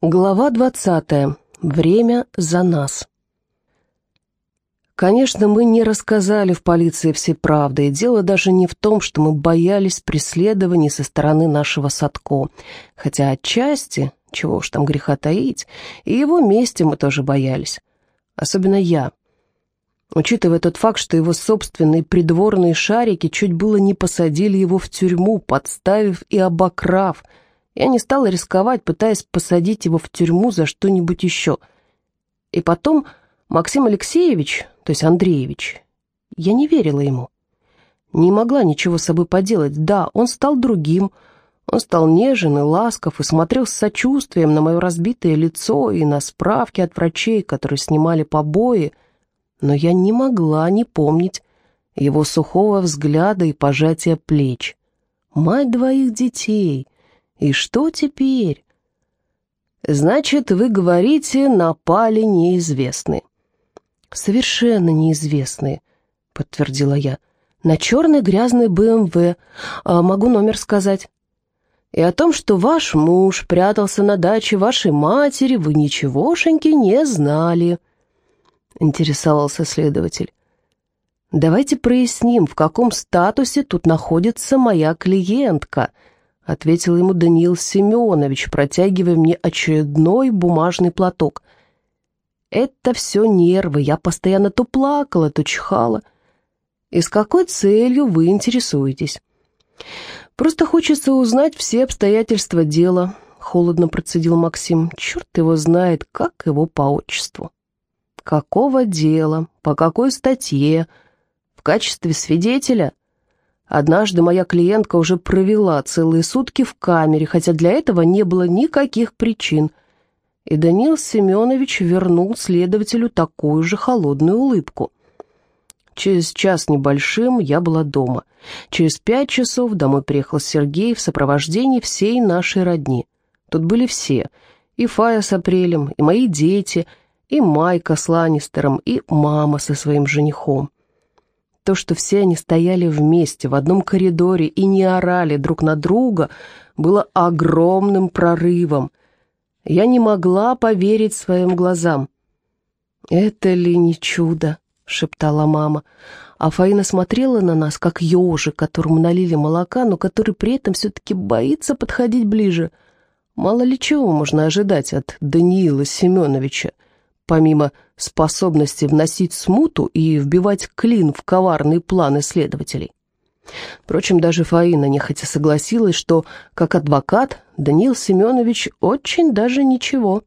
Глава 20. Время за нас. Конечно, мы не рассказали в полиции все правды, и дело даже не в том, что мы боялись преследований со стороны нашего Садко, хотя отчасти, чего уж там греха таить, и его мести мы тоже боялись. Особенно я. Учитывая тот факт, что его собственные придворные шарики чуть было не посадили его в тюрьму, подставив и обокрав – я не стала рисковать, пытаясь посадить его в тюрьму за что-нибудь еще. И потом Максим Алексеевич, то есть Андреевич, я не верила ему. Не могла ничего с собой поделать. Да, он стал другим. Он стал нежен и ласков, и смотрел с сочувствием на мое разбитое лицо и на справки от врачей, которые снимали побои. Но я не могла не помнить его сухого взгляда и пожатия плеч. Мать двоих детей — и что теперь? Значит, вы говорите, напали неизвестные. Совершенно неизвестные, подтвердила я. На черный грязный БМВ. А могу номер сказать. И о том, что ваш муж прятался на даче вашей матери, вы ничегошеньки не знали, интересовался следователь. Давайте проясним, в каком статусе тут находится моя клиентка — ответил ему Даниил Семенович, протягивая мне очередной бумажный платок. «Это все нервы, я постоянно то плакала, то чихала. И с какой целью вы интересуетесь?» «Просто хочется узнать все обстоятельства дела», — холодно процедил Максим. «Черт его знает, как его по отчеству». «Какого дела? По какой статье? В качестве свидетеля?» Однажды моя клиентка уже провела целые сутки в камере, хотя для этого не было никаких причин. И Данил Семенович вернул следователю такую же холодную улыбку. Через час небольшим я была дома. Через пять часов домой приехал Сергей в сопровождении всей нашей родни. Тут были все. И Фая с Апрелем, и мои дети, и Майка с Ланнистером, и мама со своим женихом. То, что все они стояли вместе в одном коридоре и не орали друг на друга, было огромным прорывом. Я не могла поверить своим глазам. «Это ли не чудо?» — шептала мама. А Фаина смотрела на нас, как ежик, которому налили молока, но который при этом все-таки боится подходить ближе. Мало ли чего можно ожидать от Даниила Семеновича помимо способности вносить смуту и вбивать клин в коварные планы следователей. Впрочем, даже Фаина нехотя согласилась, что, как адвокат, Даниил Семенович очень даже ничего.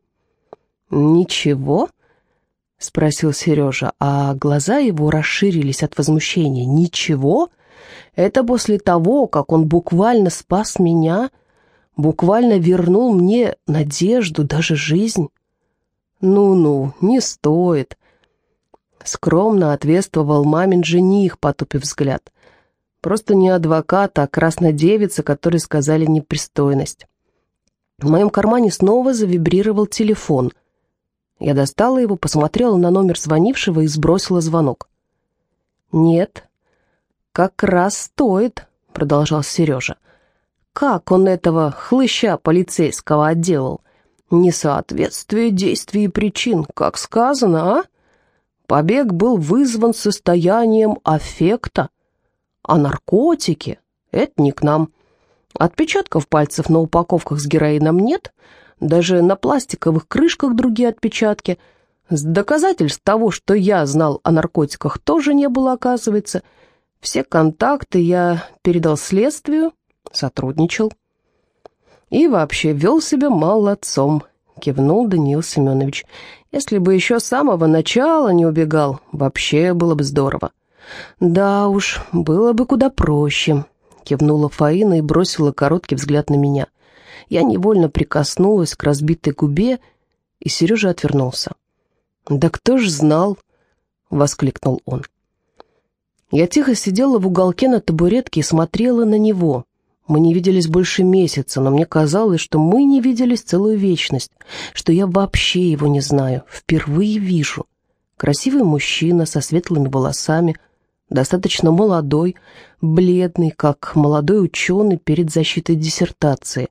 «Ничего?» — спросил Сережа, а глаза его расширились от возмущения. «Ничего? Это после того, как он буквально спас меня, буквально вернул мне надежду, даже жизнь?» «Ну-ну, не стоит», — скромно ответствовал мамин жених, потупив взгляд. «Просто не адвокат, а краснодевица, которой сказали непристойность». В моем кармане снова завибрировал телефон. Я достала его, посмотрела на номер звонившего и сбросила звонок. «Нет, как раз стоит», — продолжал Сережа. «Как он этого хлыща полицейского отделал?» Несоответствие действий и причин, как сказано, а? Побег был вызван состоянием аффекта, а наркотики — это не к нам. Отпечатков пальцев на упаковках с героином нет, даже на пластиковых крышках другие отпечатки. Доказательств того, что я знал о наркотиках, тоже не было, оказывается. Все контакты я передал следствию, сотрудничал. И вообще вел себя молодцом, кивнул Даниил Семенович. Если бы еще с самого начала не убегал, вообще было бы здорово. Да уж, было бы куда проще, кивнула Фаина и бросила короткий взгляд на меня. Я невольно прикоснулась к разбитой губе, и Сережа отвернулся. «Да кто ж знал?» — воскликнул он. Я тихо сидела в уголке на табуретке и смотрела на него. Мы не виделись больше месяца, но мне казалось, что мы не виделись целую вечность, что я вообще его не знаю, впервые вижу. Красивый мужчина со светлыми волосами, достаточно молодой, бледный, как молодой ученый перед защитой диссертации.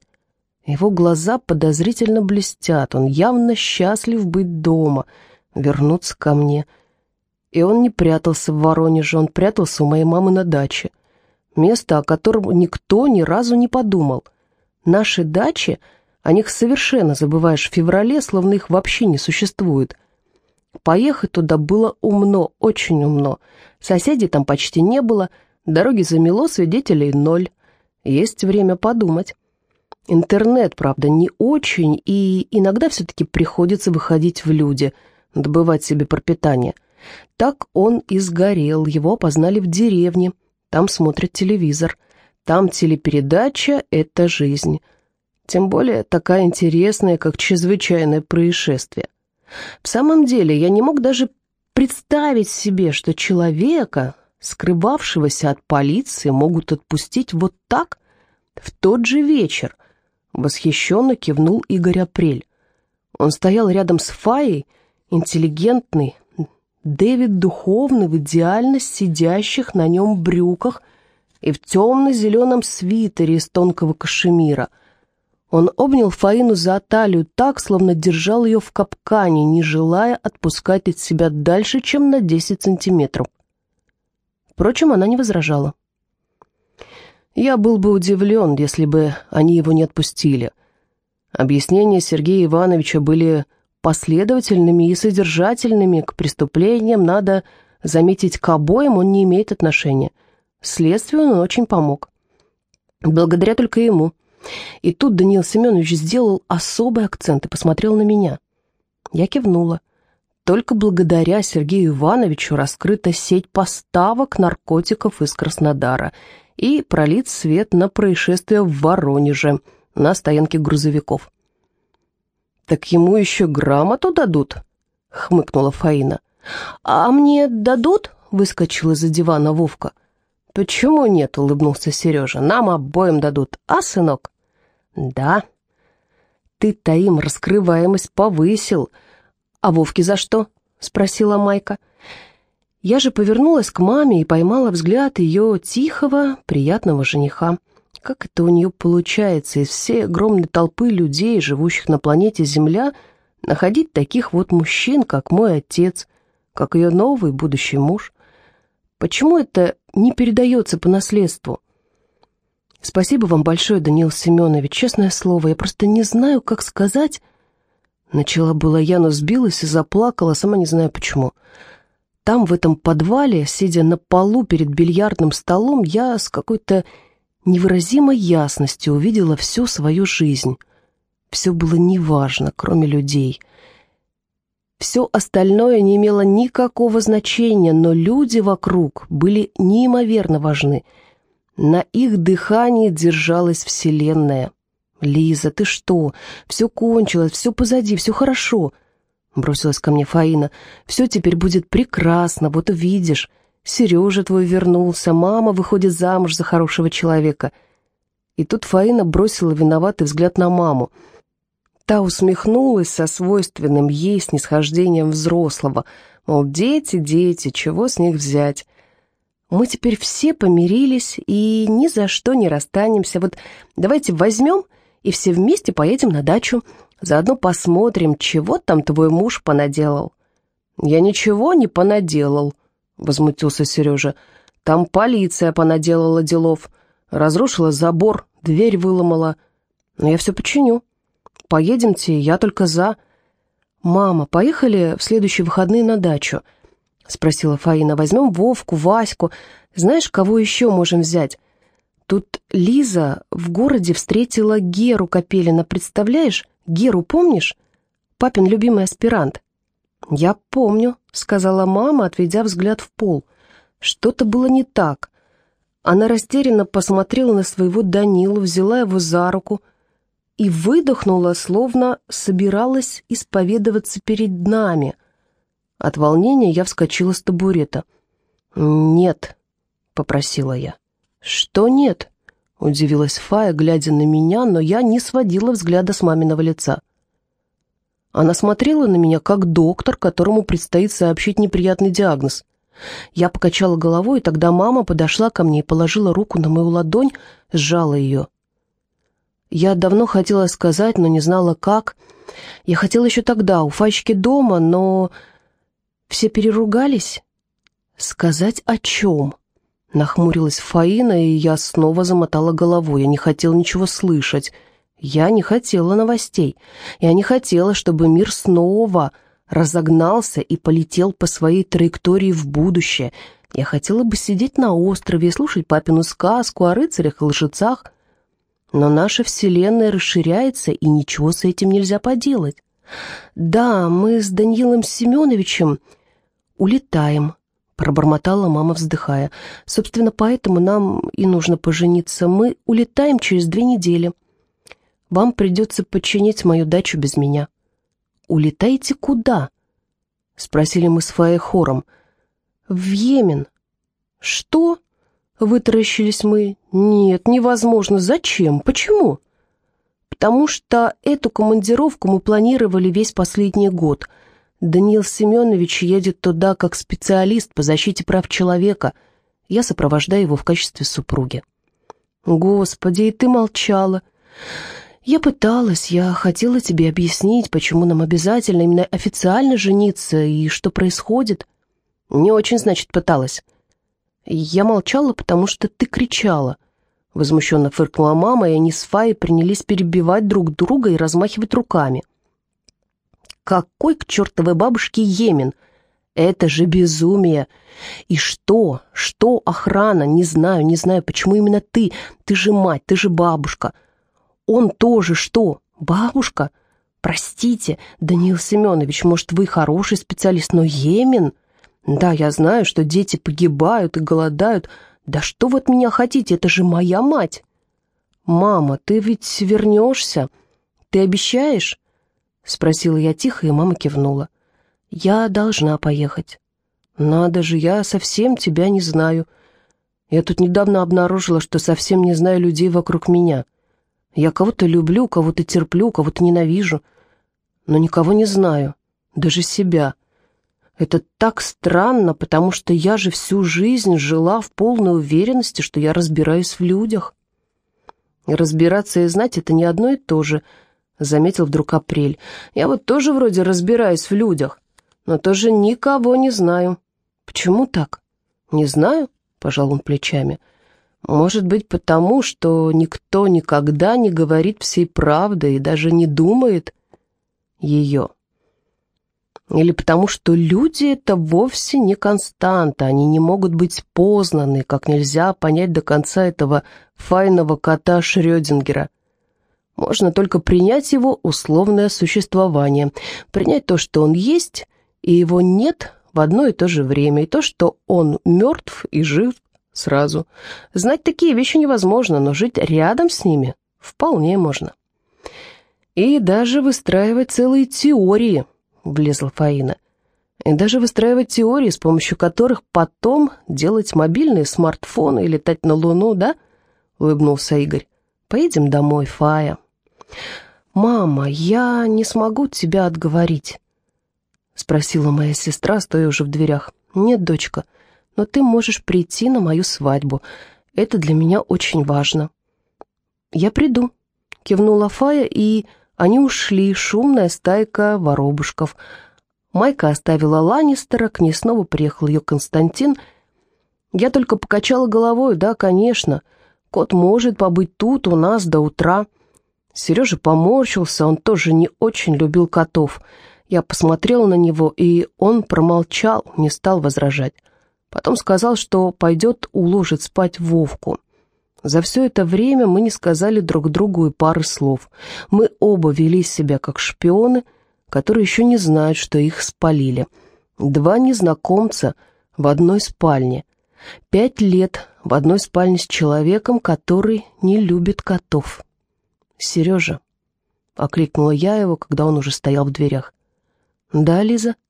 Его глаза подозрительно блестят, он явно счастлив быть дома, вернуться ко мне. И он не прятался в Воронеже, он прятался у моей мамы на даче. Место, о котором никто ни разу не подумал. Наши дачи, о них совершенно забываешь в феврале, словно их вообще не существует. Поехать туда было умно, очень умно. Соседей там почти не было, дороги замело, свидетелей ноль. Есть время подумать. Интернет, правда, не очень, и иногда все-таки приходится выходить в люди, добывать себе пропитание. Так он и сгорел, его опознали в деревне, там смотрят телевизор. Там телепередача — это жизнь. Тем более такая интересная, как чрезвычайное происшествие. В самом деле, я не мог даже представить себе, что человека, скрывавшегося от полиции, могут отпустить вот так, в тот же вечер, Восхищенно кивнул Игорь Апрель. Он стоял рядом с Фаей, интеллигентный, Дэвид духовный в идеально сидящих на нем брюках и в темно-зеленом свитере из тонкого кашемира. Он обнял Фаину за талию так, словно держал ее в капкане, не желая отпускать от себя дальше, чем на 10 сантиметров. Впрочем, она не возражала. Я был бы удивлен, если бы они его не отпустили. Объяснения Сергея Ивановича были последовательными и содержательными. К преступлениям надо заметить, к обоим он не имеет отношения. Следствию он очень помог. Благодаря только ему. И тут Даниил Семенович сделал особый акцент и посмотрел на меня. Я кивнула. Только благодаря Сергею Ивановичу раскрыта сеть поставок наркотиков из Краснодара — и пролит свет на происшествие в Воронеже на стоянке грузовиков. «Так ему еще грамоту дадут?» — хмыкнула Фаина. «А мне дадут?» — выскочила из-за дивана Вовка. «Почему нет?» — улыбнулся Сережа. «Нам обоим дадут, а, сынок?» «Да». «Ты-то им раскрываемость повысил. А Вовке за что?» — спросила Майка. Я же повернулась к маме и поймала взгляд ее тихого, приятного жениха. Как это у нее получается из всей огромной толпы людей, живущих на планете Земля, находить таких вот мужчин, как мой отец, как ее новый будущий муж? Почему это не передается по наследству? Спасибо вам большое, Даниил Семенович, честное слово, я просто не знаю, как сказать. Начала была я, но сбилась и заплакала, сама не знаю почему. — там, в этом подвале, сидя на полу перед бильярдным столом, я с какой-то невыразимой ясностью увидела всю свою жизнь. Все было неважно, кроме людей. Все остальное не имело никакого значения, но люди вокруг были неимоверно важны. На их дыхании держалась Вселенная. «Лиза, ты что? Все кончилось, все позади, все хорошо». Бросилась ко мне Фаина. «Все теперь будет прекрасно, вот увидишь. Сережа твой вернулся, мама выходит замуж за хорошего человека». И тут Фаина бросила виноватый взгляд на маму. Та усмехнулась со свойственным ей снисхождением взрослого. Мол, дети, дети, чего с них взять? Мы теперь все помирились и ни за что не расстанемся. Вот давайте возьмем и все вместе поедем на дачу. Заодно посмотрим, чего там твой муж понаделал». «Я ничего не понаделал», — возмутился Сережа. «Там полиция понаделала делов. Разрушила забор, дверь выломала. Но я все починю. Поедемте, я только за». «Мама, поехали в следующие выходные на дачу?» — спросила Фаина. «Возьмем Вовку, Ваську. Знаешь, кого еще можем взять?» Тут Лиза в городе встретила Геру Капелина, представляешь? Геру помнишь? Папин любимый аспирант». «Я помню», — сказала мама, отведя взгляд в пол. Что-то было не так. Она растерянно посмотрела на своего Данилу, взяла его за руку и выдохнула, словно собиралась исповедоваться перед нами. От волнения я вскочила с табурета. «Нет», — попросила я. «Что нет?» Удивилась Фая, глядя на меня, но я не сводила взгляда с маминого лица. Она смотрела на меня, как доктор, которому предстоит сообщить неприятный диагноз. Я покачала головой, и тогда мама подошла ко мне и положила руку на мою ладонь, сжала ее. Я давно хотела сказать, но не знала как. Я хотела еще тогда, у Фачки дома, но... Все переругались? Сказать о чем? Нахмурилась Фаина, и я снова замотала головой. Я не хотела ничего слышать. Я не хотела новостей. Я не хотела, чтобы мир снова разогнался и полетел по своей траектории в будущее. Я хотела бы сидеть на острове и слушать папину сказку о рыцарях и лжецах. Но наша вселенная расширяется, и ничего с этим нельзя поделать. Да, мы с Данилом Семеновичем улетаем, пробормотала мама, вздыхая. Собственно, поэтому нам и нужно пожениться. Мы улетаем через две недели. Вам придется подчинить мою дачу без меня. «Улетаете куда?» — спросили мы с Фаей хором. «В Йемен». «Что?» — вытаращились мы. «Нет, невозможно. Зачем? Почему?» «Потому что эту командировку мы планировали весь последний год. Даниил Семенович едет туда как специалист по защите прав человека. Я сопровождаю его в качестве супруги». «Господи, и ты молчала!» Я пыталась, я хотела тебе объяснить, почему нам обязательно именно официально жениться и что происходит. Не очень, значит, пыталась. Я молчала, потому что ты кричала. Возмущенно фыркнула мама, и они с Фаей принялись перебивать друг друга и размахивать руками. Какой к чертовой бабушке Йемен? Это же безумие. И что? Что охрана? Не знаю, не знаю, почему именно ты? Ты же мать, ты же бабушка. Он тоже что, бабушка? Простите, Даниил Семенович, может, вы хороший специалист, но Йемен? Да, я знаю, что дети погибают и голодают. Да что вы от меня хотите, это же моя мать. Мама, ты ведь вернешься? Ты обещаешь? Спросила я тихо, и мама кивнула. Я должна поехать. Надо же, я совсем тебя не знаю. Я тут недавно обнаружила, что совсем не знаю людей вокруг меня. Я кого-то люблю, кого-то терплю, кого-то ненавижу, но никого не знаю, даже себя. Это так странно, потому что я же всю жизнь жила в полной уверенности, что я разбираюсь в людях. Разбираться и знать — это не одно и то же, — заметил вдруг Апрель. Я вот тоже вроде разбираюсь в людях, но тоже никого не знаю. Почему так? Не знаю, — пожал он плечами. Может быть, потому, что никто никогда не говорит всей правды и даже не думает ее. Или потому, что люди — это вовсе не константа, они не могут быть познаны, как нельзя понять до конца этого файного кота Шрёдингера. Можно только принять его условное существование, принять то, что он есть, и его нет в одно и то же время, и то, что он мертв и жив сразу. Знать такие вещи невозможно, но жить рядом с ними вполне можно. И даже выстраивать целые теории, влезла Фаина. И даже выстраивать теории, с помощью которых потом делать мобильные смартфоны и летать на Луну, да? Улыбнулся Игорь. Поедем домой, Фая. «Мама, я не смогу тебя отговорить», — спросила моя сестра, стоя уже в дверях. «Нет, дочка, — но ты можешь прийти на мою свадьбу. Это для меня очень важно». «Я приду», — кивнула Фая, и они ушли, шумная стайка воробушков. Майка оставила Ланнистера, к ней снова приехал ее Константин. Я только покачала головой, да, конечно, кот может побыть тут у нас до утра. Сережа поморщился, он тоже не очень любил котов. Я посмотрела на него, и он промолчал, не стал возражать. Потом сказал, что пойдет уложить спать Вовку. За все это время мы не сказали друг другу и пары слов. Мы оба вели себя как шпионы, которые еще не знают, что их спалили. Два незнакомца в одной спальне. Пять лет в одной спальне с человеком, который не любит котов. «Сережа», — окликнула я его, когда он уже стоял в дверях. «Да, Лиза?» —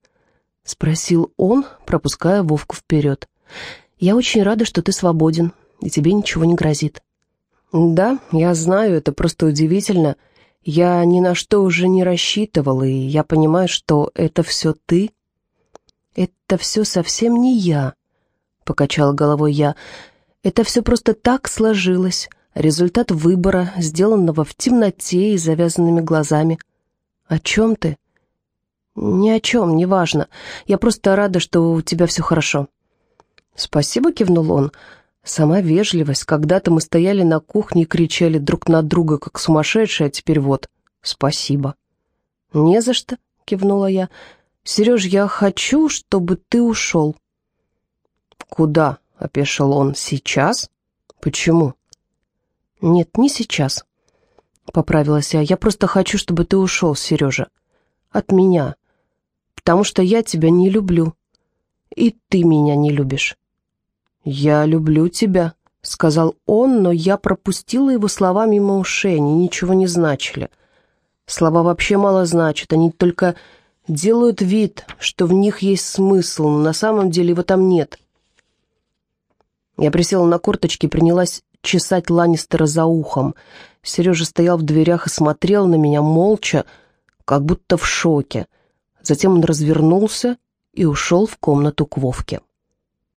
спросил он, пропуская Вовку вперед. «Я очень рада, что ты свободен, и тебе ничего не грозит». «Да, я знаю, это просто удивительно. Я ни на что уже не рассчитывал, и я понимаю, что это все ты». «Это все совсем не я», — покачала головой я. «Это все просто так сложилось. Результат выбора, сделанного в темноте и завязанными глазами. «О чем ты?» «Ни о чем, неважно. Я просто рада, что у тебя все хорошо». «Спасибо», — кивнул он. «Сама вежливость. Когда-то мы стояли на кухне и кричали друг на друга, как сумасшедшие, а теперь вот. Спасибо». «Не за что», — кивнула я. «Сереж, я хочу, чтобы ты ушел». «Куда?» — опешил он. «Сейчас? Почему?» «Нет, не сейчас», — поправилась я. «Я просто хочу, чтобы ты ушел, Сережа. От меня. Потому что я тебя не люблю. И ты меня не любишь». «Я люблю тебя», — сказал он, но я пропустила его слова мимо ушей, они ничего не значили. Слова вообще мало значат, они только делают вид, что в них есть смысл, но на самом деле его там нет. Я присела на корточки и принялась чесать Ланнистера за ухом. Сережа стоял в дверях и смотрел на меня молча, как будто в шоке. Затем он развернулся и ушел в комнату к Вовке.